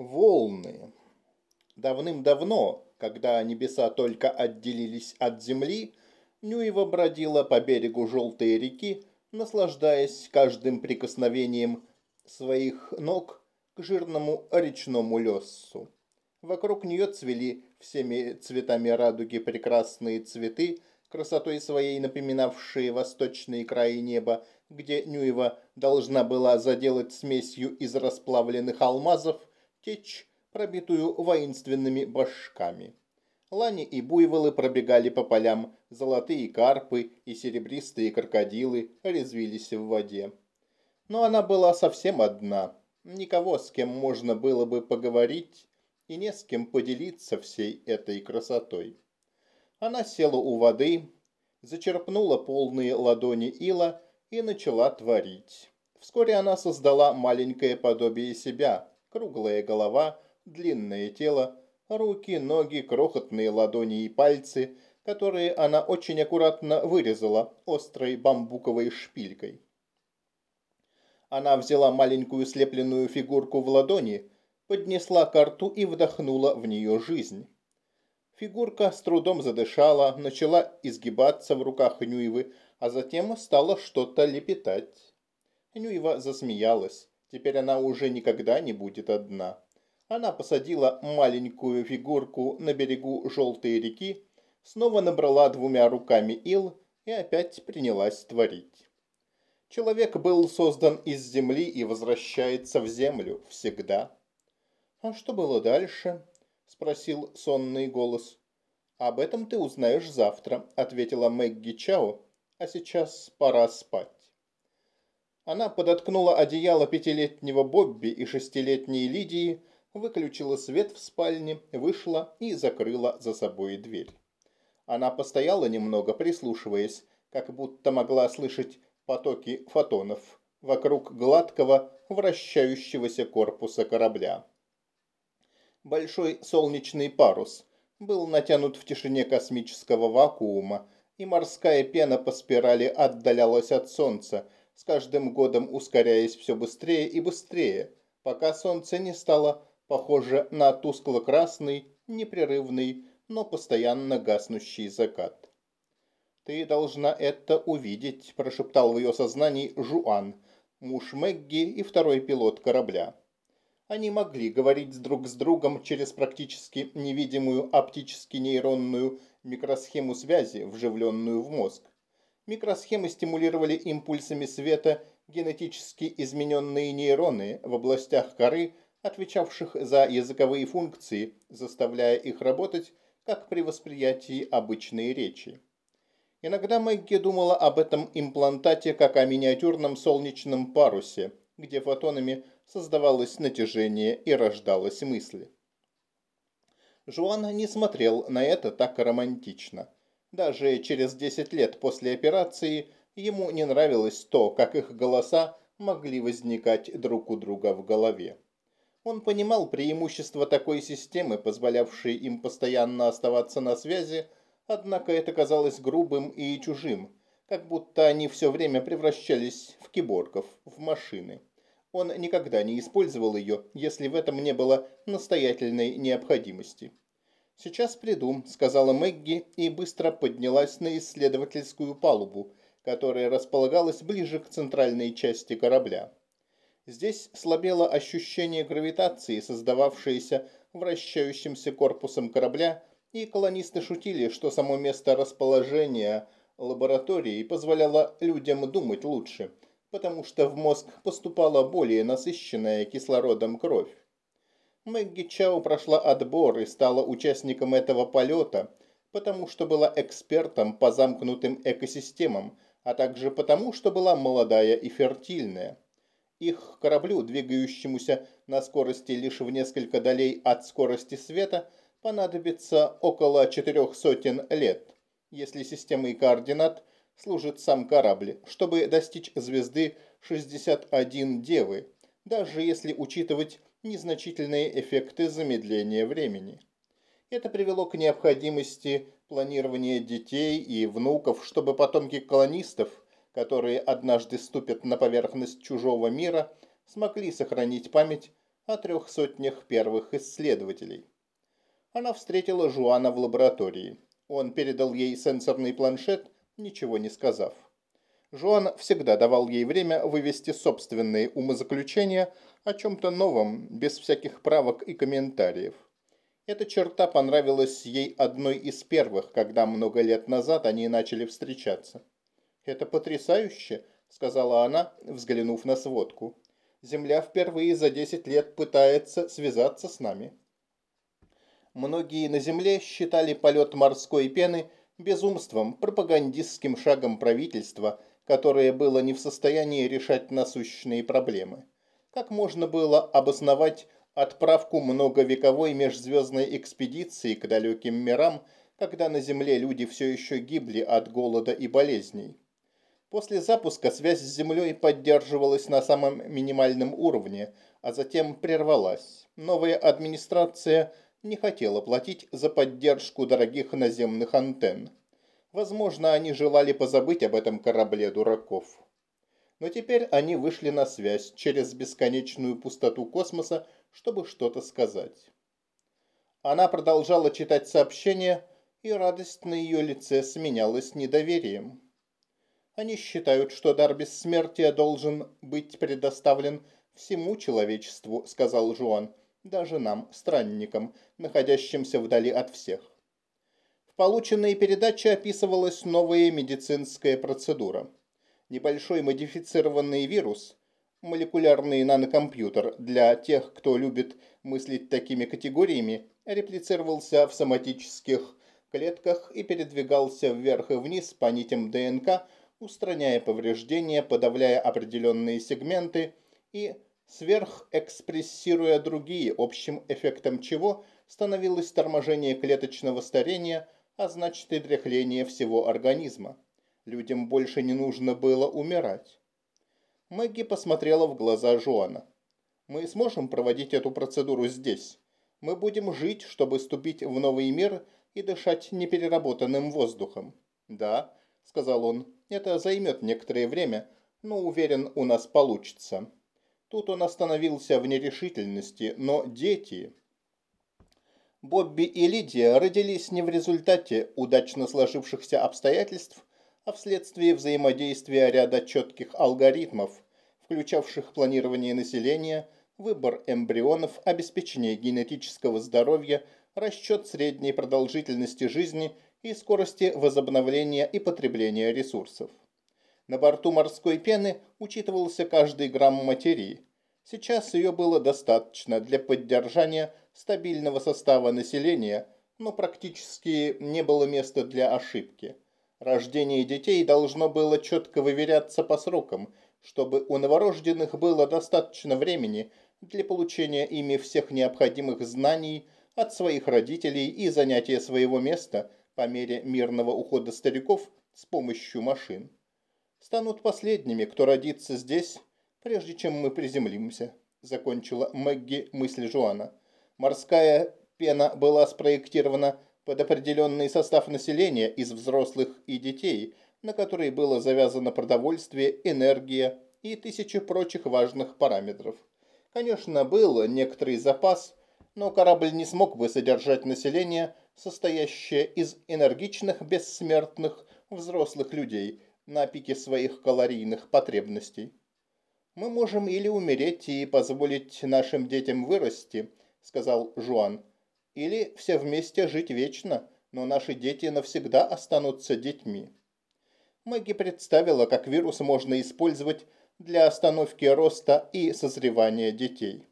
Волны. Давным-давно, когда небеса только отделились от земли, Нюева бродила по берегу желтой реки, наслаждаясь каждым прикосновением своих ног к жирному речному лесу. Вокруг нее цвели всеми цветами радуги прекрасные цветы, красотой своей напоминавшие восточные краи неба, где Нюева должна была заделать смесью из расплавленных алмазов течь, пробитую воинственными башками. Лани и буйволы пробегали по полям, золотые карпы и серебристые крокодилы резвились в воде. Но она была совсем одна, никого, с кем можно было бы поговорить, и не с кем поделиться всей этой красотой. Она села у воды, зачерпнула полные ладони ила и начала творить. Вскоре она создала маленькое подобие себя, круглая голова, длинное тело, руки, ноги, крохотные ладони и пальцы, которые она очень аккуратно вырезала острой бамбуковой шпилькой. Она взяла маленькую слепленную фигурку в ладони, поднесла к рту и вдохнула в нее жизнь. Фигурка с трудом задышала, начала изгибаться в руках Нюевы, а затем стала что-то лепетать. Нюева засмеялась. Теперь она уже никогда не будет одна. Она посадила маленькую фигурку на берегу желтой реки, снова набрала двумя руками ил и опять принялась творить. Человек был создан из земли и возвращается в землю всегда. «А что было дальше?» – спросил сонный голос. «Об этом ты узнаешь завтра», – ответила Мэгги Чао, – «а сейчас пора спать». Она подоткнула одеяло пятилетнего Бобби и шестилетней Лидии, выключила свет в спальне, вышла и закрыла за собой дверь. Она постояла немного, прислушиваясь, как будто могла слышать потоки фотонов вокруг гладкого, вращающегося корпуса корабля. Большой солнечный парус был натянут в тишине космического вакуума, и морская пена по спирали отдалялась от солнца, с каждым годом ускоряясь все быстрее и быстрее, пока солнце не стало похоже на тускло-красный, непрерывный, но постоянно гаснущий закат. «Ты должна это увидеть», – прошептал в ее сознании Жуан, муж Мэгги и второй пилот корабля. Они могли говорить друг с другом через практически невидимую оптически-нейронную микросхему связи, вживленную в мозг. Микросхемы стимулировали импульсами света генетически измененные нейроны в областях коры, отвечавших за языковые функции, заставляя их работать, как при восприятии обычной речи. Иногда Мэгги думала об этом имплантате как о миниатюрном солнечном парусе, где фотонами создавалось натяжение и рождалась мысль. Жуан не смотрел на это так романтично. Даже через 10 лет после операции ему не нравилось то, как их голоса могли возникать друг у друга в голове. Он понимал преимущество такой системы, позволявшей им постоянно оставаться на связи, Однако это казалось грубым и чужим, как будто они все время превращались в киборгов, в машины. Он никогда не использовал ее, если в этом не было настоятельной необходимости. «Сейчас приду», — сказала Мэгги и быстро поднялась на исследовательскую палубу, которая располагалась ближе к центральной части корабля. Здесь слабело ощущение гравитации, создававшееся вращающимся корпусом корабля и колонисты шутили, что само место расположения лаборатории позволяло людям думать лучше, потому что в мозг поступала более насыщенная кислородом кровь. Мэгги Чао прошла отбор и стала участником этого полета, потому что была экспертом по замкнутым экосистемам, а также потому, что была молодая и фертильная. Их кораблю, двигающемуся на скорости лишь в несколько долей от скорости света, понадобится около четырех сотен лет, если системой координат служит сам корабль, чтобы достичь звезды 61 Девы, даже если учитывать незначительные эффекты замедления времени. Это привело к необходимости планирования детей и внуков, чтобы потомки колонистов, которые однажды ступят на поверхность чужого мира, смогли сохранить память о трех сотнях первых исследователей. Она встретила Жуана в лаборатории. Он передал ей сенсорный планшет, ничего не сказав. Жуан всегда давал ей время вывести собственные умозаключения о чем-то новом, без всяких правок и комментариев. Эта черта понравилась ей одной из первых, когда много лет назад они начали встречаться. «Это потрясающе», — сказала она, взглянув на сводку. «Земля впервые за 10 лет пытается связаться с нами». Многие на Земле считали полет морской пены безумством, пропагандистским шагом правительства, которое было не в состоянии решать насущные проблемы. Как можно было обосновать отправку многовековой межзвездной экспедиции к далеким мирам, когда на Земле люди все еще гибли от голода и болезней? После запуска связь с Землей поддерживалась на самом минимальном уровне, а затем прервалась. Новая администрация – не хотела платить за поддержку дорогих наземных антенн. Возможно, они желали позабыть об этом корабле дураков. Но теперь они вышли на связь через бесконечную пустоту космоса, чтобы что-то сказать. Она продолжала читать сообщения, и радость на ее лице сменялась недоверием. Они считают, что дар бессмертия должен быть предоставлен всему человечеству, сказал Жуан даже нам, странникам, находящимся вдали от всех. Полученной передаче описывалась новая медицинская процедура. Небольшой модифицированный вирус, молекулярный нанокомпьютер для тех, кто любит мыслить такими категориями, реплицировался в соматических клетках и передвигался вверх и вниз по нитям ДНК, устраняя повреждения, подавляя определенные сегменты и сверхэкспрессируя другие, общим эффектом чего становилось торможение клеточного старения, а значит и дряхление всего организма. Людям больше не нужно было умирать. Мэгги посмотрела в глаза Жуана. «Мы сможем проводить эту процедуру здесь. Мы будем жить, чтобы ступить в новый мир и дышать непереработанным воздухом». «Да», — сказал он, — «это займет некоторое время, но уверен, у нас получится». Тут он остановился в нерешительности, но дети... Бобби и Лидия родились не в результате удачно сложившихся обстоятельств, а вследствие взаимодействия ряда четких алгоритмов, включавших планирование населения, выбор эмбрионов, обеспечение генетического здоровья, расчет средней продолжительности жизни и скорости возобновления и потребления ресурсов. На борту морской пены учитывался каждый грамм материи. Сейчас ее было достаточно для поддержания стабильного состава населения, но практически не было места для ошибки. Рождение детей должно было четко выверяться по срокам, чтобы у новорожденных было достаточно времени для получения ими всех необходимых знаний от своих родителей и занятия своего места по мере мирного ухода стариков с помощью машин станут последними, кто родится здесь, прежде чем мы приземлимся», – закончила Мэгги мысль Жуана. «Морская пена была спроектирована под определенный состав населения из взрослых и детей, на который было завязано продовольствие, энергия и тысячи прочих важных параметров. Конечно, был некоторый запас, но корабль не смог бы содержать население, состоящее из энергичных, бессмертных, взрослых людей – на пике своих калорийных потребностей. «Мы можем или умереть и позволить нашим детям вырасти», — сказал Жуан, — «или все вместе жить вечно, но наши дети навсегда останутся детьми». Мэгги представила, как вирус можно использовать для остановки роста и созревания детей.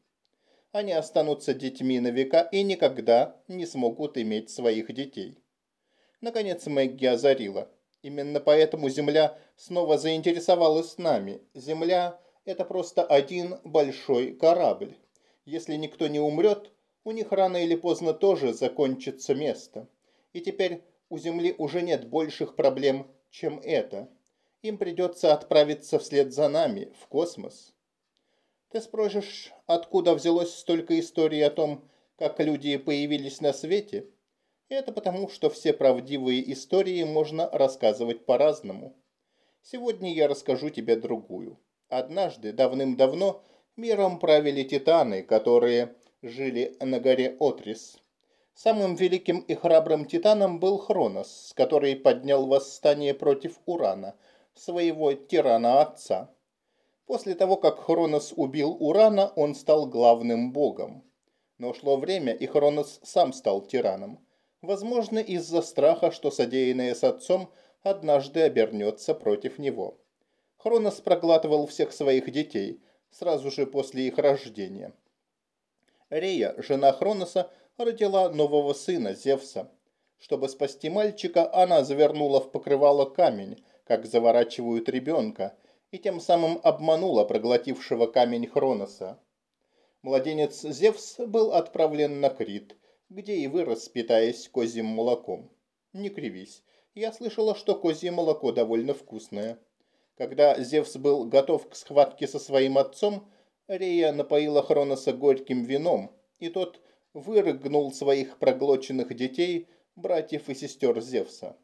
Они останутся детьми на века и никогда не смогут иметь своих детей. Наконец Мэгги озарила – Именно поэтому Земля снова заинтересовалась нами. Земля – это просто один большой корабль. Если никто не умрет, у них рано или поздно тоже закончится место. И теперь у Земли уже нет больших проблем, чем это. Им придется отправиться вслед за нами, в космос. Ты спросишь, откуда взялось столько историй о том, как люди появились на свете – это потому, что все правдивые истории можно рассказывать по-разному. Сегодня я расскажу тебе другую. Однажды, давным-давно, Миром правили титаны, которые жили на горе Отрис. Самым великим и храбрым титаном был Хронос, который поднял восстание против Урана, своего тирана-отца. После того, как Хронос убил Урана, он стал главным богом. Но шло время, и Хронос сам стал тираном. Возможно, из-за страха, что содеянное с отцом однажды обернется против него. Хронос проглатывал всех своих детей сразу же после их рождения. Рея, жена Хроноса, родила нового сына, Зевса. Чтобы спасти мальчика, она завернула в покрывало камень, как заворачивают ребенка, и тем самым обманула проглотившего камень Хроноса. Младенец Зевс был отправлен на Крит, где и вырос, питаясь козьим молоком. Не кривись, я слышала, что козье молоко довольно вкусное. Когда Зевс был готов к схватке со своим отцом, Рея напоила Хроноса горьким вином, и тот вырыгнул своих проглоченных детей, братьев и сестер Зевса.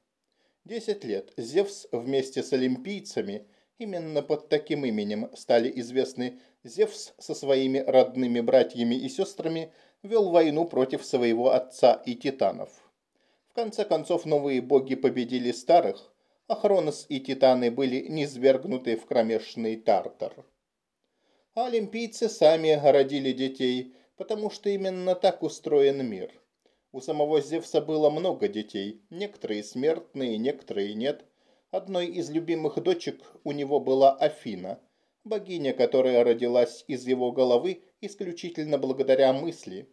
Десять лет Зевс вместе с олимпийцами, именно под таким именем стали известны Зевс со своими родными братьями и сестрами, вел войну против своего отца и титанов. В конце концов новые боги победили старых, а Хронос и Титаны были низвергнуты в кромешный Тартар. Олимпийцы сами родили детей, потому что именно так устроен мир. У самого Зевса было много детей, некоторые смертные, некоторые нет. Одной из любимых дочек у него была Афина, богиня, которая родилась из его головы исключительно благодаря мысли.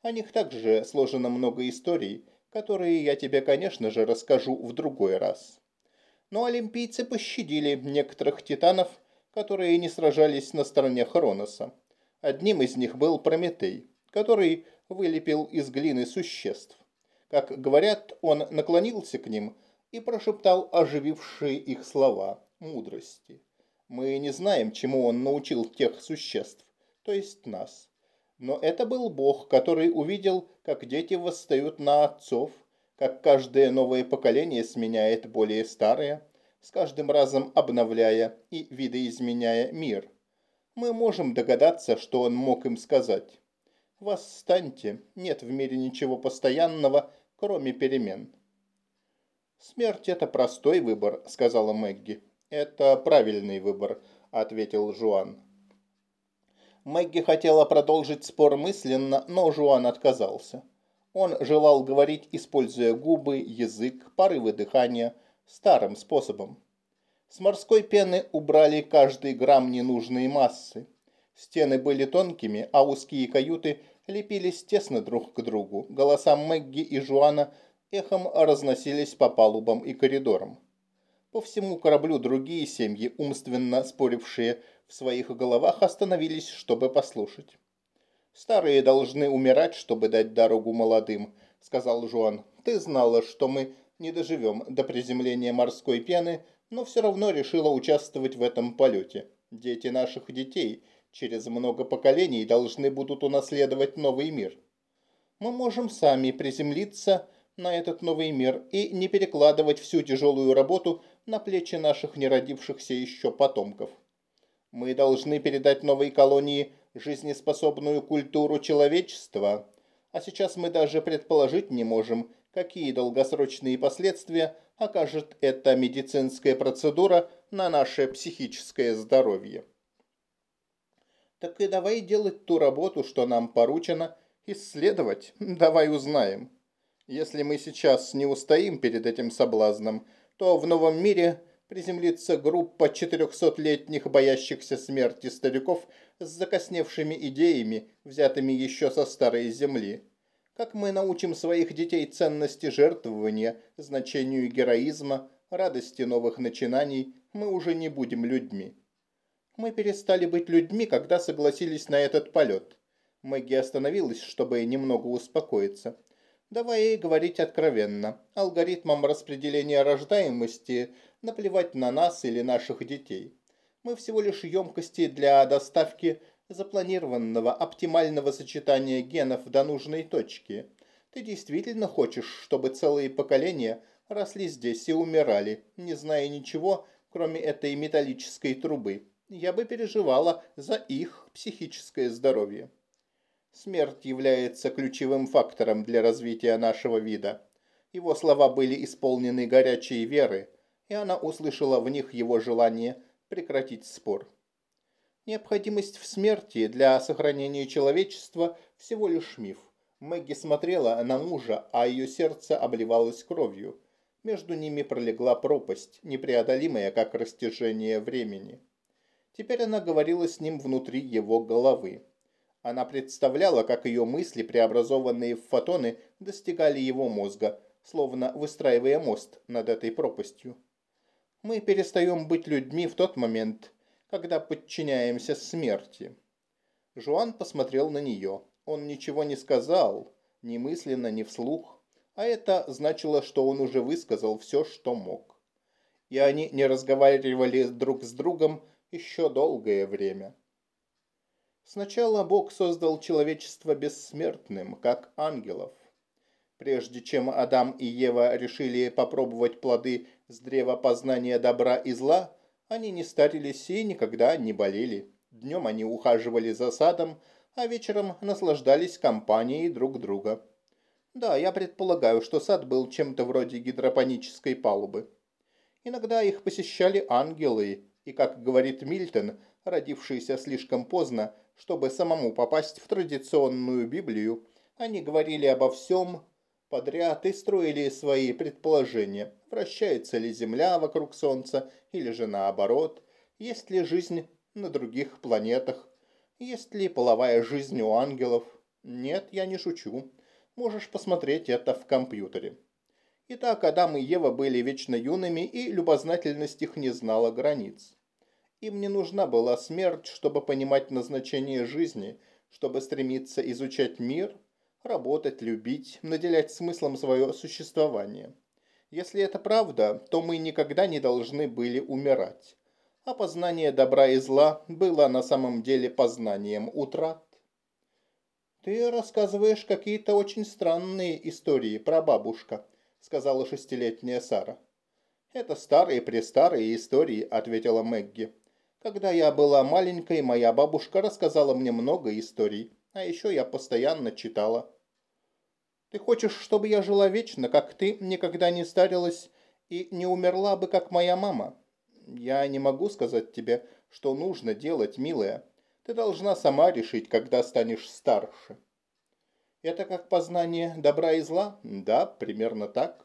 О них также сложено много историй, которые я тебе, конечно же, расскажу в другой раз но олимпийцы пощадили некоторых титанов, которые не сражались на стороне Хроноса. Одним из них был Прометей, который вылепил из глины существ. Как говорят, он наклонился к ним и прошептал оживившие их слова мудрости. Мы не знаем, чему он научил тех существ, то есть нас. Но это был Бог, который увидел, как дети восстают на отцов, как каждое новое поколение сменяет более старое, с каждым разом обновляя и видоизменяя мир. Мы можем догадаться, что он мог им сказать. «Восстаньте, нет в мире ничего постоянного, кроме перемен». «Смерть – это простой выбор», – сказала Мэгги. «Это правильный выбор», – ответил Жуан. Мэгги хотела продолжить спор мысленно, но Жуан отказался. Он желал говорить, используя губы, язык, порывы дыхания, старым способом. С морской пены убрали каждый грамм ненужной массы. Стены были тонкими, а узкие каюты лепились тесно друг к другу. Голоса Мэгги и Жуана эхом разносились по палубам и коридорам. По всему кораблю другие семьи, умственно спорившие в своих головах, остановились, чтобы послушать. «Старые должны умирать, чтобы дать дорогу молодым», — сказал Жуан. «Ты знала, что мы не доживем до приземления морской пены, но все равно решила участвовать в этом полете. Дети наших детей через много поколений должны будут унаследовать новый мир. Мы можем сами приземлиться на этот новый мир и не перекладывать всю тяжелую работу на плечи наших неродившихся еще потомков. Мы должны передать новой колонии жизнеспособную культуру человечества, а сейчас мы даже предположить не можем, какие долгосрочные последствия окажет эта медицинская процедура на наше психическое здоровье. Так и давай делать ту работу, что нам поручено, исследовать, давай узнаем. Если мы сейчас не устоим перед этим соблазном, то в новом мире приземлится группа 400-летних боящихся смерти стариков с закосневшими идеями, взятыми еще со старой земли. Как мы научим своих детей ценности жертвования, значению героизма, радости новых начинаний, мы уже не будем людьми. Мы перестали быть людьми, когда согласились на этот полет. Мэгги остановилась, чтобы немного успокоиться. Давай говорить откровенно. Алгоритмом распределения рождаемости наплевать на нас или наших детей. Мы всего лишь емкости для доставки запланированного оптимального сочетания генов до нужной точки. Ты действительно хочешь, чтобы целые поколения росли здесь и умирали, не зная ничего, кроме этой металлической трубы, я бы переживала за их психическое здоровье. Смерть является ключевым фактором для развития нашего вида. Его слова были исполнены горячей веры, и она услышала в них его желание прекратить спор. Необходимость в смерти для сохранения человечества всего лишь миф. Мэгги смотрела на мужа, а ее сердце обливалось кровью. Между ними пролегла пропасть, непреодолимая, как растяжение времени. Теперь она говорила с ним внутри его головы. Она представляла, как ее мысли, преобразованные в фотоны, достигали его мозга, словно выстраивая мост над этой пропастью. Мы перестаем быть людьми в тот момент, когда подчиняемся смерти. Жуан посмотрел на нее. Он ничего не сказал, ни мысленно, ни вслух, а это значило, что он уже высказал все, что мог. И они не разговаривали друг с другом еще долгое время. Сначала Бог создал человечество бессмертным, как ангелов. Прежде чем Адам и Ева решили попробовать плоды с древа познания добра и зла, они не старились и никогда не болели. Днем они ухаживали за садом, а вечером наслаждались компанией друг друга. Да, я предполагаю, что сад был чем-то вроде гидропонической палубы. Иногда их посещали ангелы, и, как говорит Мильтон, родившиеся слишком поздно, чтобы самому попасть в традиционную Библию, они говорили обо всем подряд и строили свои предположения. Вращается ли Земля вокруг Солнца или же наоборот? Есть ли жизнь на других планетах? Есть ли половая жизнь у ангелов? Нет, я не шучу. Можешь посмотреть это в компьютере. Итак, Адам и Ева были вечно юными, и любознательность их не знала границ. Им не нужна была смерть, чтобы понимать назначение жизни, чтобы стремиться изучать мир, работать, любить, наделять смыслом свое существование. Если это правда, то мы никогда не должны были умирать. А познание добра и зла было на самом деле познанием утрат. «Ты рассказываешь какие-то очень странные истории про бабушка», сказала шестилетняя Сара. «Это старые-престарые истории», — ответила Мэгги. Когда я была маленькой, моя бабушка рассказала мне много историй, а еще я постоянно читала. Ты хочешь, чтобы я жила вечно, как ты, никогда не старилась и не умерла бы, как моя мама? Я не могу сказать тебе, что нужно делать, милая. Ты должна сама решить, когда станешь старше. Это как познание добра и зла? Да, примерно так.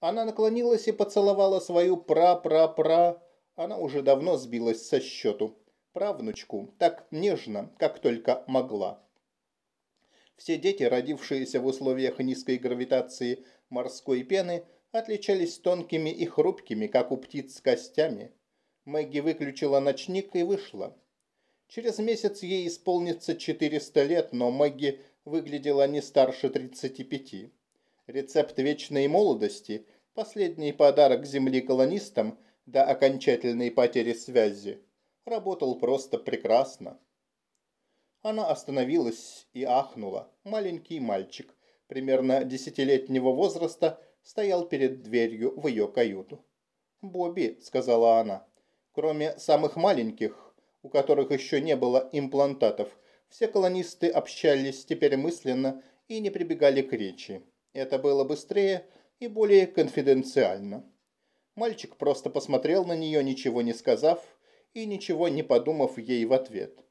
Она наклонилась и поцеловала свою пра-пра-пра она уже давно сбилась со счету. Правнучку так нежно, как только могла. Все дети, родившиеся в условиях низкой гравитации морской пены, отличались тонкими и хрупкими, как у птиц, костями. Мэгги выключила ночник и вышла. Через месяц ей исполнится 400 лет, но Мэгги выглядела не старше 35. Рецепт вечной молодости, последний подарок земли колонистам, до окончательной потери связи, работал просто прекрасно. Она остановилась и ахнула. Маленький мальчик, примерно десятилетнего возраста, стоял перед дверью в ее каюту. «Бобби», — сказала она, — «кроме самых маленьких, у которых еще не было имплантатов, все колонисты общались теперь мысленно и не прибегали к речи. Это было быстрее и более конфиденциально. Мальчик просто посмотрел на нее, ничего не сказав и ничего не подумав ей в ответ.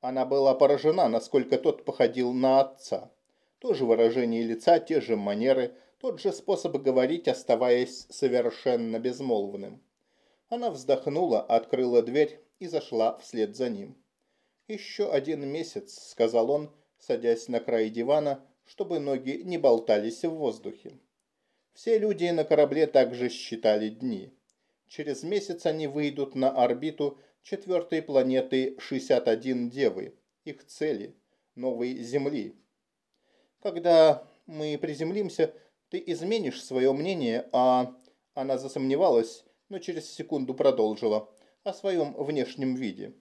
Она была поражена, насколько тот походил на отца. То же выражение лица, те же манеры, тот же способ говорить, оставаясь совершенно безмолвным. Она вздохнула, открыла дверь и зашла вслед за ним. «Еще один месяц», — сказал он, садясь на край дивана, чтобы ноги не болтались в воздухе. Все люди на корабле также считали дни. Через месяц они выйдут на орбиту четвертой планеты 61 Девы, их цели, новой Земли. Когда мы приземлимся, ты изменишь свое мнение, а... Она засомневалась, но через секунду продолжила. О своем внешнем виде.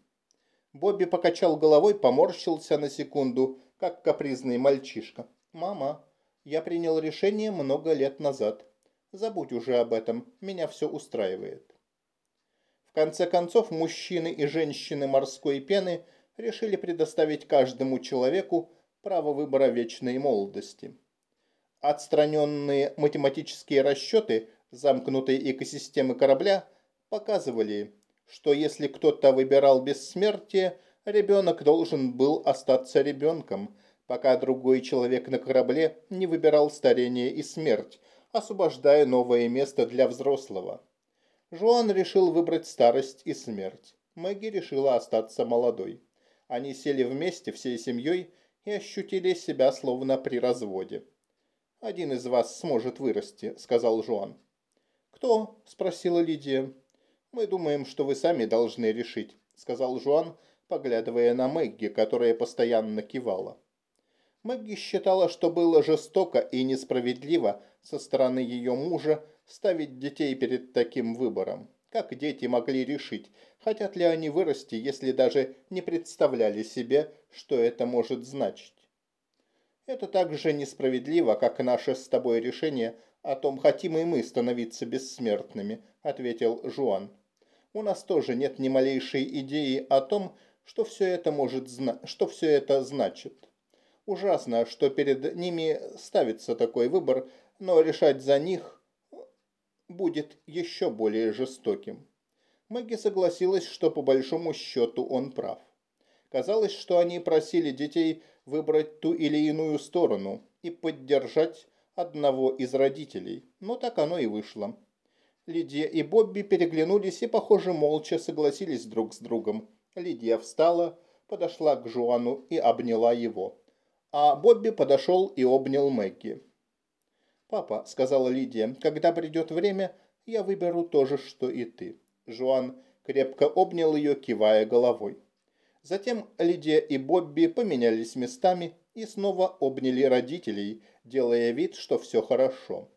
Бобби покачал головой, поморщился на секунду, как капризный мальчишка. «Мама, я принял решение много лет назад. Забудь уже об этом, меня все устраивает. Конце концов, мужчины и женщины морской пены решили предоставить каждому человеку право выбора вечной молодости. Отстраненные математические расчеты замкнутой экосистемы корабля показывали, что если кто-то выбирал бессмертие, ребенок должен был остаться ребенком, пока другой человек на корабле не выбирал старение и смерть, освобождая новое место для взрослого. Жуан решил выбрать старость и смерть. Мэгги решила остаться молодой. Они сели вместе всей семьей и ощутили себя словно при разводе. «Один из вас сможет вырасти», — сказал Жуан. «Кто?» – спросила Лидия. «Мы думаем, что вы сами должны решить», – сказал Жуан, поглядывая на Мэгги, которая постоянно кивала. Мэгги считала, что было жестоко и несправедливо со стороны ее мужа ставить детей перед таким выбором. Как дети могли решить, хотят ли они вырасти, если даже не представляли себе, что это может значить? Это так же несправедливо, как наше с тобой решение о том, хотим и мы становиться бессмертными, ответил Жуан. У нас тоже нет ни малейшей идеи о том, что все это может зна что все это значит. Ужасно, что перед ними ставится такой выбор, но решать за них будет еще более жестоким. Мэгги согласилась, что по большому счету он прав. Казалось, что они просили детей выбрать ту или иную сторону и поддержать одного из родителей, но так оно и вышло. Лидия и Бобби переглянулись и, похоже, молча согласились друг с другом. Лидия встала, подошла к Жуану и обняла его. А Бобби подошел и обнял Мэгги. «Папа», — сказала Лидия, — «когда придет время, я выберу то же, что и ты». Жуан крепко обнял ее, кивая головой. Затем Лидия и Бобби поменялись местами и снова обняли родителей, делая вид, что все хорошо.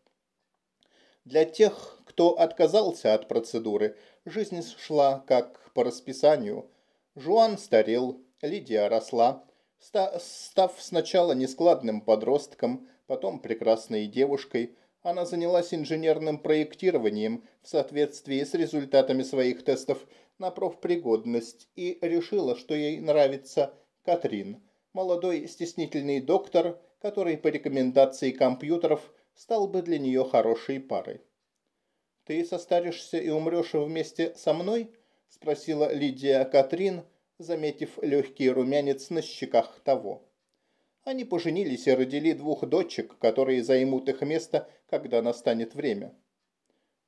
Для тех, кто отказался от процедуры, жизнь шла как по расписанию. Жуан старел, Лидия росла, став сначала нескладным подростком, потом прекрасной девушкой, она занялась инженерным проектированием в соответствии с результатами своих тестов на профпригодность и решила, что ей нравится Катрин, молодой стеснительный доктор, который по рекомендации компьютеров стал бы для нее хорошей парой. «Ты состаришься и умрешь вместе со мной?» – спросила Лидия Катрин, заметив легкий румянец на щеках того. Они поженились и родили двух дочек, которые займут их место, когда настанет время.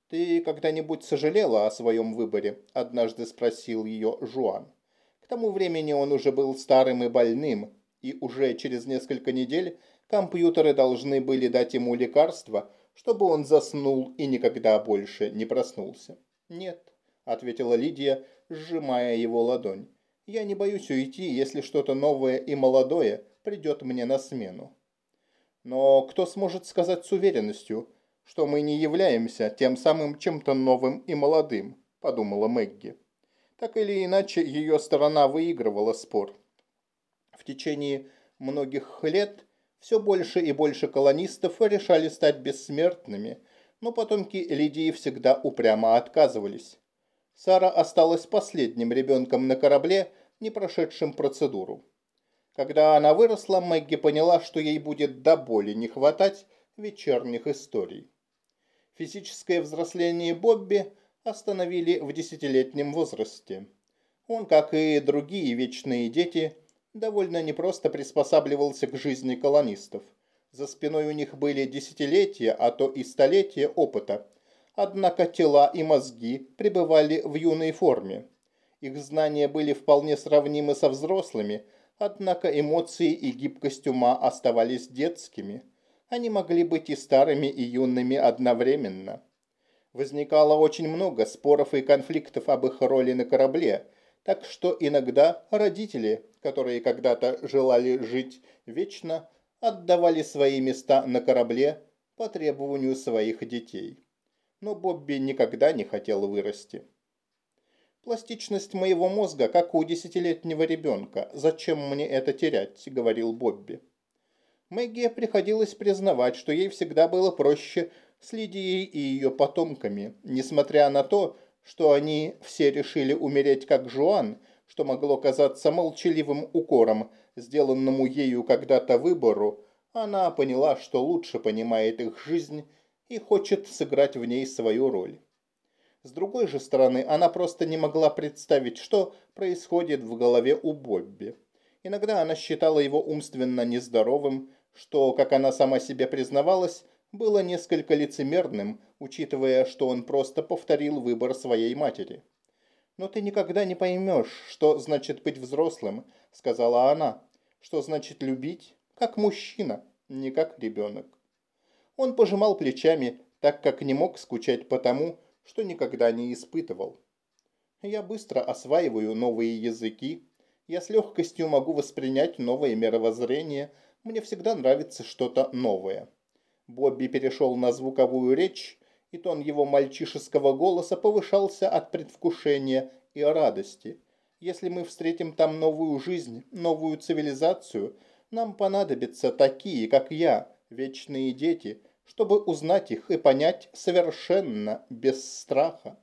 «Ты когда-нибудь сожалела о своем выборе?» – однажды спросил ее Жуан. К тому времени он уже был старым и больным, и уже через несколько недель компьютеры должны были дать ему лекарство, чтобы он заснул и никогда больше не проснулся. «Нет», – ответила Лидия, сжимая его ладонь. «Я не боюсь уйти, если что-то новое и молодое придет мне на смену». «Но кто сможет сказать с уверенностью, что мы не являемся тем самым чем-то новым и молодым?» – подумала Мэгги. Так или иначе, ее сторона выигрывала спор. В течение многих лет все больше и больше колонистов решали стать бессмертными, но потомки Лидии всегда упрямо отказывались. Сара осталась последним ребенком на корабле, не прошедшим процедуру. Когда она выросла, Мэгги поняла, что ей будет до боли не хватать вечерних историй. Физическое взросление Бобби остановили в десятилетнем возрасте. Он, как и другие вечные дети, довольно непросто приспосабливался к жизни колонистов. За спиной у них были десятилетия, а то и столетия опыта. Однако тела и мозги пребывали в юной форме. Их знания были вполне сравнимы со взрослыми, однако эмоции и гибкость ума оставались детскими. Они могли быть и старыми, и юными одновременно. Возникало очень много споров и конфликтов об их роли на корабле – так что иногда родители, которые когда-то желали жить вечно, отдавали свои места на корабле по требованию своих детей. Но Бобби никогда не хотел вырасти. «Пластичность моего мозга, как у десятилетнего ребенка. Зачем мне это терять?» – говорил Бобби. Мэгги приходилось признавать, что ей всегда было проще с Лидией и ее потомками, несмотря на то, что они все решили умереть как Жуан, что могло казаться молчаливым укором, сделанному ею когда-то выбору, она поняла, что лучше понимает их жизнь и хочет сыграть в ней свою роль. С другой же стороны, она просто не могла представить, что происходит в голове у Бобби. Иногда она считала его умственно нездоровым, что, как она сама себе признавалась, было несколько лицемерным, учитывая, что он просто повторил выбор своей матери. «Но ты никогда не поймешь, что значит быть взрослым», — сказала она. «Что значит любить? Как мужчина, не как ребенок». Он пожимал плечами, так как не мог скучать по тому, что никогда не испытывал. Я быстро осваиваю новые языки, я с легкостью могу воспринять новое мировоззрение, мне всегда нравится что-то новое. Бобби перешел на звуковую речь, и тон его мальчишеского голоса повышался от предвкушения и радости. Если мы встретим там новую жизнь, новую цивилизацию, нам понадобятся такие, как я, вечные дети, чтобы узнать их и понять совершенно без страха.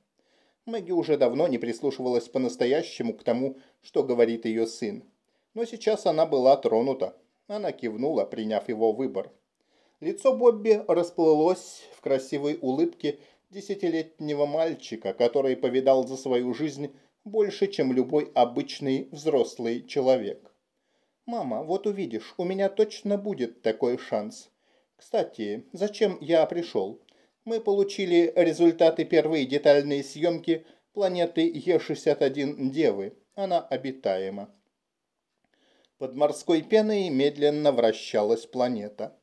Мэгги уже давно не прислушивалась по-настоящему к тому, что говорит ее сын. Но сейчас она была тронута. Она кивнула, приняв его выбор. Лицо Бобби расплылось в красивой улыбке десятилетнего мальчика, который повидал за свою жизнь больше, чем любой обычный взрослый человек. «Мама, вот увидишь, у меня точно будет такой шанс. Кстати, зачем я пришел? Мы получили результаты первой детальной съемки планеты Е-61 Девы. Она обитаема». Под морской пеной медленно вращалась планета.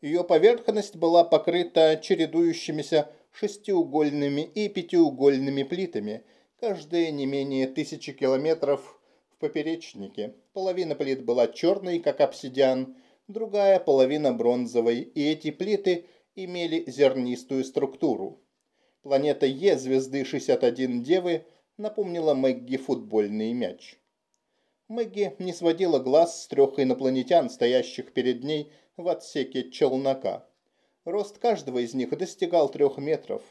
Ее поверхность была покрыта чередующимися шестиугольными и пятиугольными плитами, каждая не менее тысячи километров в поперечнике. Половина плит была черной, как обсидиан, другая половина бронзовой, и эти плиты имели зернистую структуру. Планета Е звезды 61 Девы напомнила Мэгги футбольный мяч. Мэгги не сводила глаз с трех инопланетян, стоящих перед ней в отсеке челнока. Рост каждого из них достигал трех метров.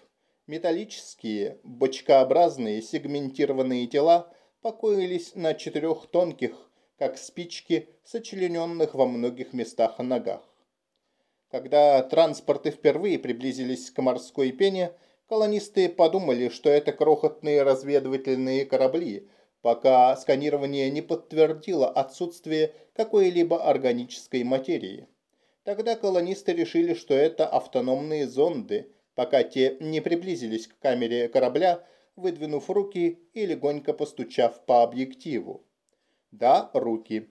Металлические, бочкообразные, сегментированные тела покоились на четырех тонких, как спички, сочлененных во многих местах ногах. Когда транспорты впервые приблизились к морской пене, колонисты подумали, что это крохотные разведывательные корабли, пока сканирование не подтвердило отсутствие какой-либо органической материи. Тогда колонисты решили, что это автономные зонды, пока те не приблизились к камере корабля, выдвинув руки и легонько постучав по объективу. Да, руки.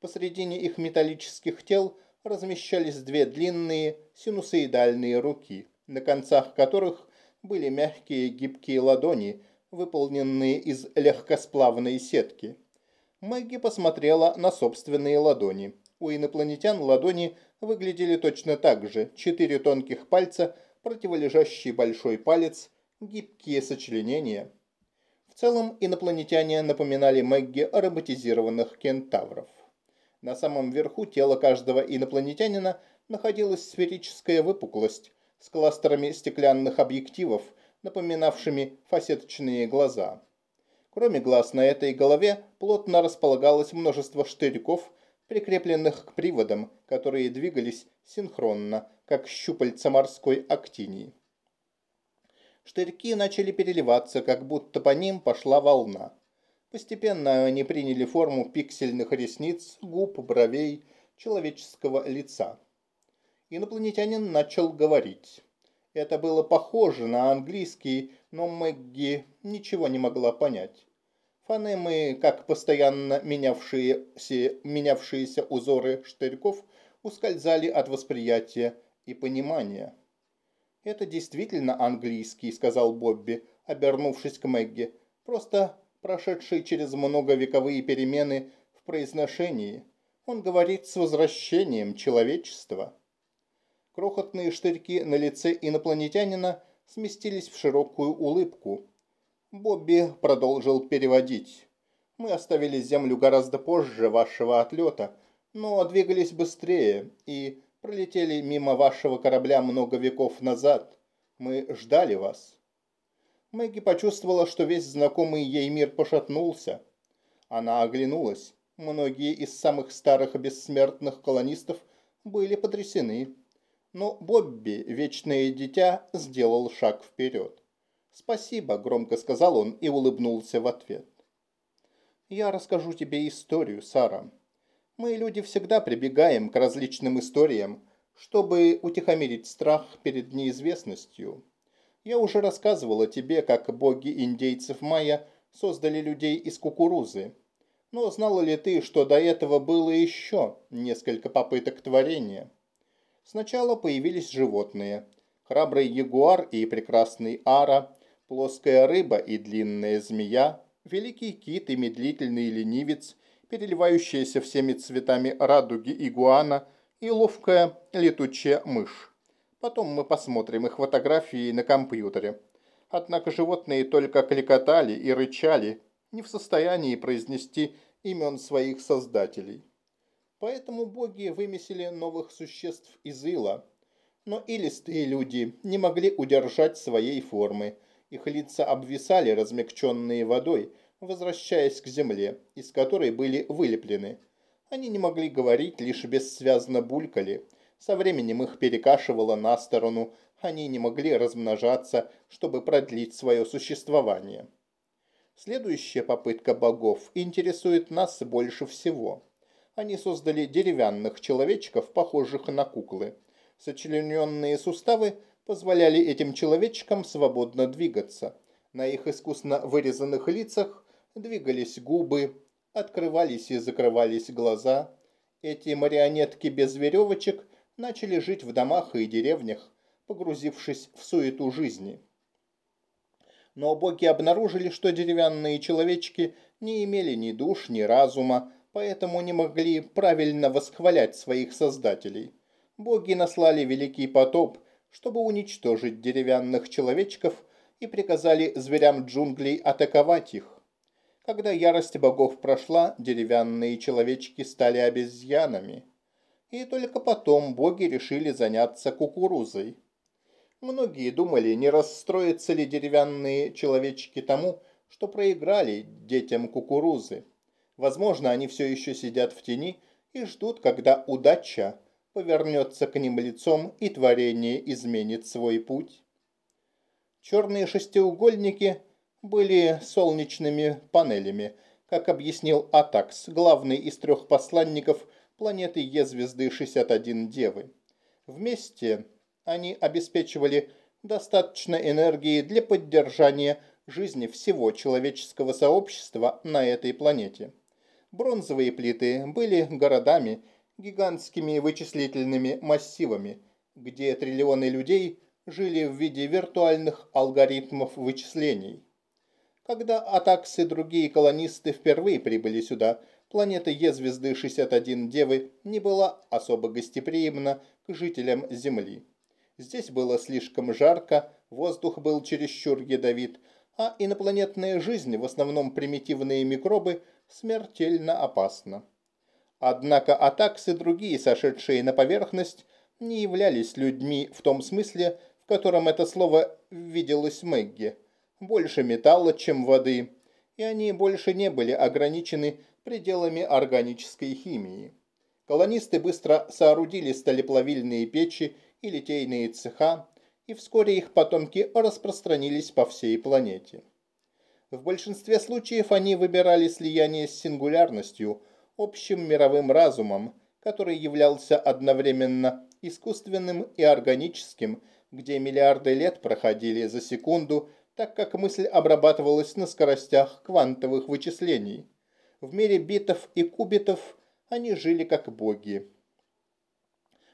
Посредине их металлических тел размещались две длинные синусоидальные руки, на концах которых были мягкие гибкие ладони, выполненные из легкосплавной сетки. Мэгги посмотрела на собственные ладони. У инопланетян ладони выглядели точно так же. Четыре тонких пальца, противолежащий большой палец, гибкие сочленения. В целом инопланетяне напоминали Мэгги роботизированных кентавров. На самом верху тела каждого инопланетянина находилась сферическая выпуклость с кластерами стеклянных объективов, напоминавшими фасеточные глаза. Кроме глаз на этой голове плотно располагалось множество штырьков, прикрепленных к приводам, которые двигались синхронно, как щупальца морской актинии. Штырьки начали переливаться, как будто по ним пошла волна. Постепенно они приняли форму пиксельных ресниц, губ, бровей, человеческого лица. Инопланетянин начал говорить. Это было похоже на английский, но Мэгги ничего не могла понять. Фонемы, как постоянно менявшиеся, менявшиеся узоры штырьков, ускользали от восприятия и понимания. «Это действительно английский», — сказал Бобби, обернувшись к Мэгги, просто прошедший через многовековые перемены в произношении. Он говорит с возвращением человечества. Крохотные штырьки на лице инопланетянина сместились в широкую улыбку, Бобби продолжил переводить. «Мы оставили Землю гораздо позже вашего отлета, но двигались быстрее и пролетели мимо вашего корабля много веков назад. Мы ждали вас». Мэгги почувствовала, что весь знакомый ей мир пошатнулся. Она оглянулась. Многие из самых старых бессмертных колонистов были потрясены. Но Бобби, вечное дитя, сделал шаг вперед. «Спасибо», — громко сказал он и улыбнулся в ответ. «Я расскажу тебе историю, Сара. Мы, люди, всегда прибегаем к различным историям, чтобы утихомирить страх перед неизвестностью. Я уже рассказывала тебе, как боги индейцев майя создали людей из кукурузы. Но знала ли ты, что до этого было еще несколько попыток творения? Сначала появились животные. Храбрый ягуар и прекрасный ара, плоская рыба и длинная змея, великий кит и медлительный ленивец, переливающаяся всеми цветами радуги игуана и ловкая летучая мышь. Потом мы посмотрим их фотографии на компьютере. Однако животные только кликотали и рычали, не в состоянии произнести имен своих создателей. Поэтому боги вымесили новых существ из ила. Но илистые люди не могли удержать своей формы. Их лица обвисали, размягченные водой, возвращаясь к земле, из которой были вылеплены. Они не могли говорить, лишь бессвязно булькали. Со временем их перекашивало на сторону, они не могли размножаться, чтобы продлить свое существование. Следующая попытка богов интересует нас больше всего они создали деревянных человечков, похожих на куклы. Сочлененные суставы позволяли этим человечкам свободно двигаться. На их искусно вырезанных лицах двигались губы, открывались и закрывались глаза. Эти марионетки без веревочек начали жить в домах и деревнях, погрузившись в суету жизни. Но боги обнаружили, что деревянные человечки не имели ни душ, ни разума, поэтому не могли правильно восхвалять своих создателей. Боги наслали великий потоп, чтобы уничтожить деревянных человечков и приказали зверям джунглей атаковать их. Когда ярость богов прошла, деревянные человечки стали обезьянами. И только потом боги решили заняться кукурузой. Многие думали, не расстроятся ли деревянные человечки тому, что проиграли детям кукурузы. Возможно, они все еще сидят в тени и ждут, когда удача повернется к ним лицом и творение изменит свой путь. Черные шестиугольники были солнечными панелями, как объяснил Атакс, главный из трех посланников планеты Е-звезды 61 Девы. Вместе они обеспечивали достаточно энергии для поддержания жизни всего человеческого сообщества на этой планете. Бронзовые плиты были городами, гигантскими вычислительными массивами, где триллионы людей жили в виде виртуальных алгоритмов вычислений. Когда Атакс и другие колонисты впервые прибыли сюда, планета Е-звезды 61 Девы не была особо гостеприимна к жителям Земли. Здесь было слишком жарко, воздух был чересчур ядовит, а инопланетная жизнь, в основном примитивные микробы, смертельно опасно. Однако атаксы другие, сошедшие на поверхность, не являлись людьми в том смысле, в котором это слово виделось Мэгги. Больше металла, чем воды, и они больше не были ограничены пределами органической химии. Колонисты быстро соорудили сталеплавильные печи и литейные цеха, и вскоре их потомки распространились по всей планете. В большинстве случаев они выбирали слияние с сингулярностью, общим мировым разумом, который являлся одновременно искусственным и органическим, где миллиарды лет проходили за секунду, так как мысль обрабатывалась на скоростях квантовых вычислений. В мире битов и кубитов они жили как боги.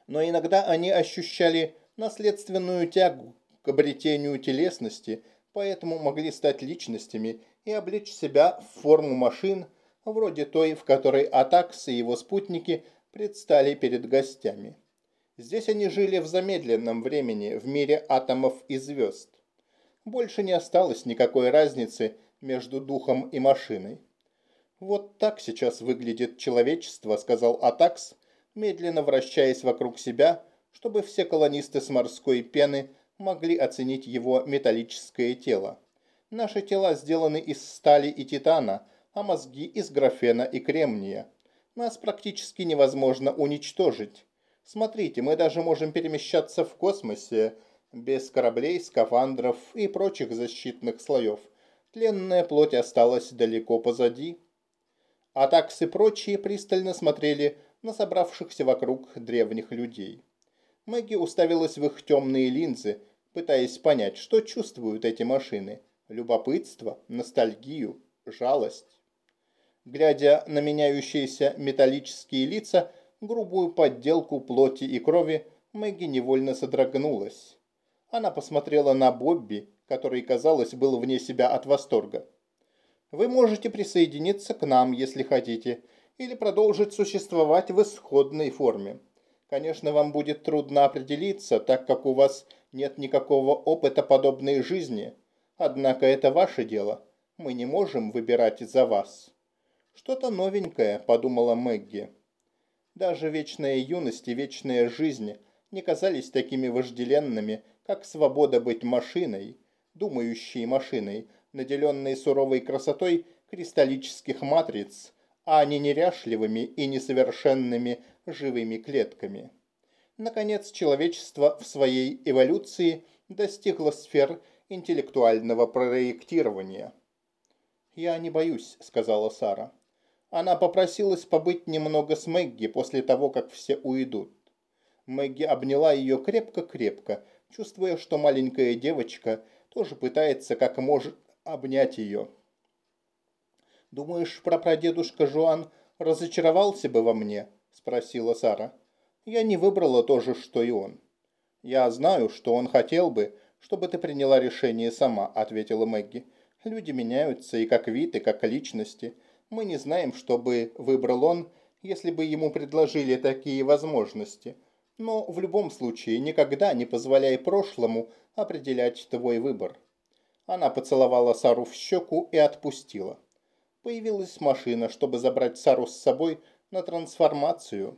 Но иногда они ощущали наследственную тягу к обретению телесности – поэтому могли стать личностями и облечь себя в форму машин, вроде той, в которой Атакс и его спутники предстали перед гостями. Здесь они жили в замедленном времени, в мире атомов и звезд. Больше не осталось никакой разницы между духом и машиной. «Вот так сейчас выглядит человечество», — сказал Атакс, медленно вращаясь вокруг себя, чтобы все колонисты с морской пены могли оценить его металлическое тело. Наши тела сделаны из стали и титана, а мозги из графена и кремния. Нас практически невозможно уничтожить. Смотрите, мы даже можем перемещаться в космосе без кораблей, скафандров и прочих защитных слоев. Тленная плоть осталась далеко позади. Атакс и прочие пристально смотрели на собравшихся вокруг древних людей. Мэгги уставилась в их темные линзы, пытаясь понять, что чувствуют эти машины. Любопытство, ностальгию, жалость. Глядя на меняющиеся металлические лица, грубую подделку плоти и крови, Мэгги невольно содрогнулась. Она посмотрела на Бобби, который, казалось, был вне себя от восторга. «Вы можете присоединиться к нам, если хотите, или продолжить существовать в исходной форме. Конечно, вам будет трудно определиться, так как у вас нет никакого опыта подобной жизни. Однако это ваше дело. Мы не можем выбирать за вас». «Что-то новенькое», – подумала Мэгги. Даже вечная юность и вечная жизнь не казались такими вожделенными, как свобода быть машиной, думающей машиной, наделенной суровой красотой кристаллических матриц, а не неряшливыми и несовершенными живыми клетками. Наконец, человечество в своей эволюции достигло сфер интеллектуального проектирования. «Я не боюсь», — сказала Сара. Она попросилась побыть немного с Мэгги после того, как все уйдут. Мэгги обняла ее крепко-крепко, чувствуя, что маленькая девочка тоже пытается как может обнять ее. «Думаешь, прапрадедушка Жуан разочаровался бы во мне?» – спросила Сара. «Я не выбрала то же, что и он». «Я знаю, что он хотел бы, чтобы ты приняла решение сама», – ответила Мэгги. «Люди меняются и как вид, и как личности. Мы не знаем, что бы выбрал он, если бы ему предложили такие возможности. Но в любом случае никогда не позволяй прошлому определять твой выбор. Она поцеловала Сару в щеку и отпустила. Появилась машина, чтобы забрать Сару с собой на трансформацию.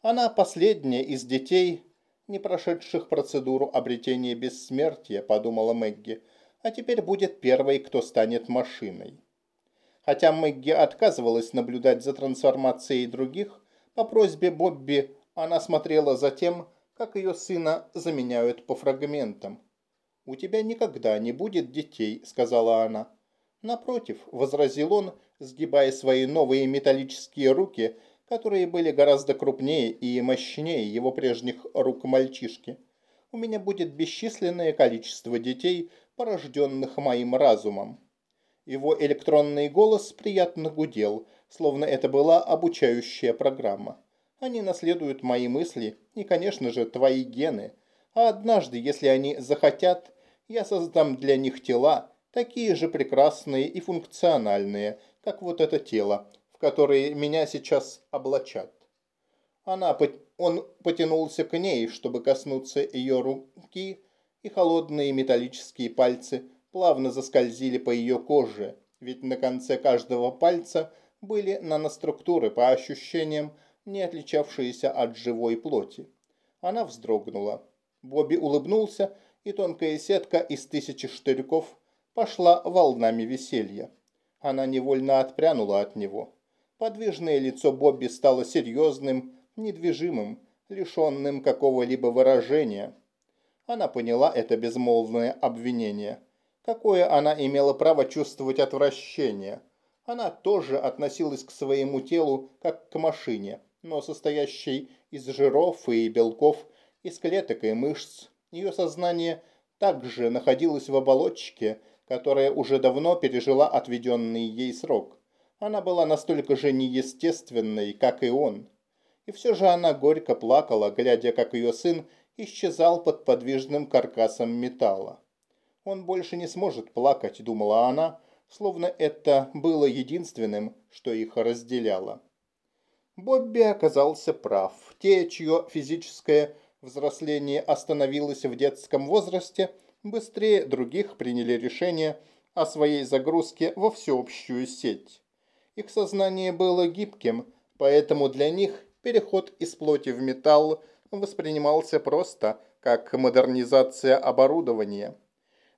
Она последняя из детей, не прошедших процедуру обретения бессмертия, подумала Мэгги, а теперь будет первой, кто станет машиной. Хотя Мэгги отказывалась наблюдать за трансформацией других, по просьбе Бобби она смотрела за тем, как ее сына заменяют по фрагментам. «У тебя никогда не будет детей», — сказала она. «Напротив», — возразил он, сгибая свои новые металлические руки, которые были гораздо крупнее и мощнее его прежних рук мальчишки. «У меня будет бесчисленное количество детей, порожденных моим разумом». Его электронный голос приятно гудел, словно это была обучающая программа. Они наследуют мои мысли и, конечно же, твои гены. А однажды, если они захотят, я создам для них тела, такие же прекрасные и функциональные, как вот это тело, в которые меня сейчас облачат. Она, он потянулся к ней, чтобы коснуться ее руки, и холодные металлические пальцы – плавно заскользили по ее коже, ведь на конце каждого пальца были наноструктуры, по ощущениям, не отличавшиеся от живой плоти. Она вздрогнула. Бобби улыбнулся, и тонкая сетка из тысячи штырьков пошла волнами веселья. Она невольно отпрянула от него. Подвижное лицо Бобби стало серьезным, недвижимым, лишенным какого-либо выражения. Она поняла это безмолвное обвинение. Какое она имела право чувствовать отвращение? Она тоже относилась к своему телу как к машине, но состоящей из жиров и белков, из клеток и мышц. Ее сознание также находилось в оболочке, которая уже давно пережила отведенный ей срок. Она была настолько же неестественной, как и он. И все же она горько плакала, глядя, как ее сын исчезал под подвижным каркасом металла. Он больше не сможет плакать, думала она, словно это было единственным, что их разделяло. Бобби оказался прав. Те, чье физическое взросление остановилось в детском возрасте, быстрее других приняли решение о своей загрузке во всеобщую сеть. Их сознание было гибким, поэтому для них переход из плоти в металл воспринимался просто как модернизация оборудования –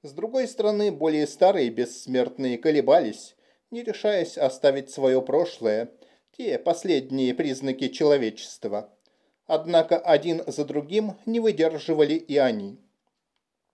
С другой стороны, более старые бессмертные колебались, не решаясь оставить свое прошлое, те последние признаки человечества. Однако один за другим не выдерживали и они.